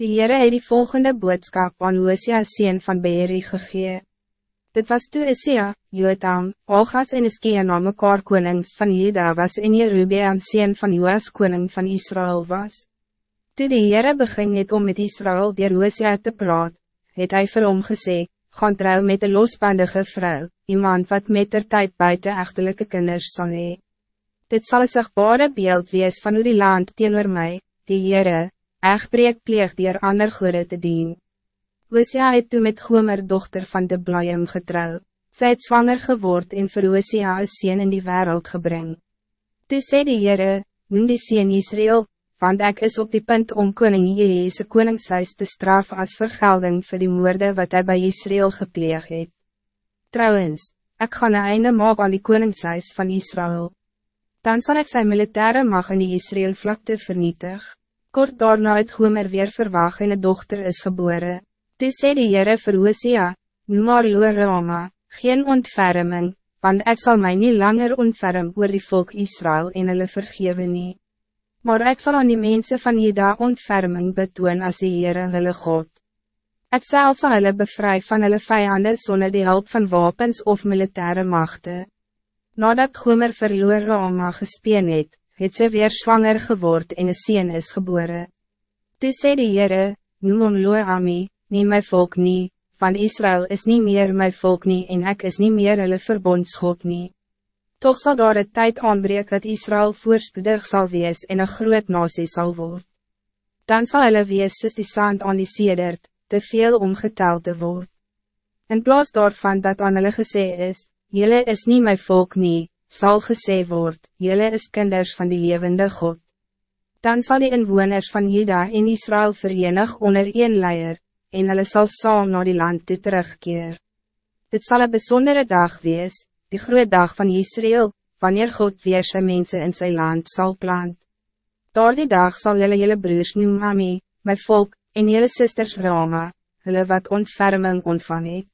Die Heere het die volgende boodskap aan Hosea sien van Beeri gegee. Dit was toe Isia, Jotam, Olgas en Iskia na mekaar konings van Juda was en Jerubeam sien van Joas koning van Israël was. Toe die Heere begin het om met Israël dier Hosea te praat, het hy vir hom gesê, gaan trouw met een losbandige vrouw, iemand wat met der tijd buiten echterlijke kinders sal hee. Dit zal een sichtbare beeld wees van hoe die land teenoor mij, die Heere, echtbreek pleeg dier ander goede te dien. Hosea het toe met Gomer dochter van de Blaiem getrouw. Sy het zwanger geword en vir Hosea een sien in die wereld gebring. Toe sê die Heere, noem die sien Israel, want ik is op die punt om koning Jeheese koningshuis te straf als vergelding voor die moorde wat hij bij Israël gepleeg het. Trouwens, ik ga een einde maak aan die koningshuis van Israël. Dan zal ik zijn militaire mag in die Israël vlakte vernietig. Kort daarna het Gomer weer verwacht en een dochter is geboren. Toe sê die Heere vir Hosea, noem maar Rama, geen ontferming, want ik zal mij niet langer ontferm oor die volk Israël en hulle vergewe nie. Maar ik zal aan die mensen van Juda ontferming betoon as die Heere hulle God. Ek self sal hulle bevry van hulle vijanden zonder die hulp van wapens of militaire machten. Nadat Gomer verloor Rama gespeen het, het sy weer zwanger geword en een sien is geboren. Toe sê die Heere, noem om Loami, nie my volk nie, van Israël is niet meer my volk nie en ek is niet meer hulle verbondsgod nie. Toch zal daar het tijd aanbreek dat Israël voorspoedig zal wees en een groot nasie zal worden. Dan zal hulle wees soos die sand aan die sedert, te veel omgeteld te word. In plaats daarvan dat aan hulle gesê is, Jelle is niet mijn volk nie, zal gesê word, Jelle is kinders van die levende God. Dan zal die inwoners van Juda en Israël verenig onder een leier, en hulle sal saam na die land toe terugkeer. Dit zal een bijzondere dag wees, die groot dag van Israël, wanneer God weer sy mense in zijn land zal plant. Door die dag zal jullie jullie broers noem Mami, my volk, en jullie sisters Rama, hulle wat ontferming ontvang het.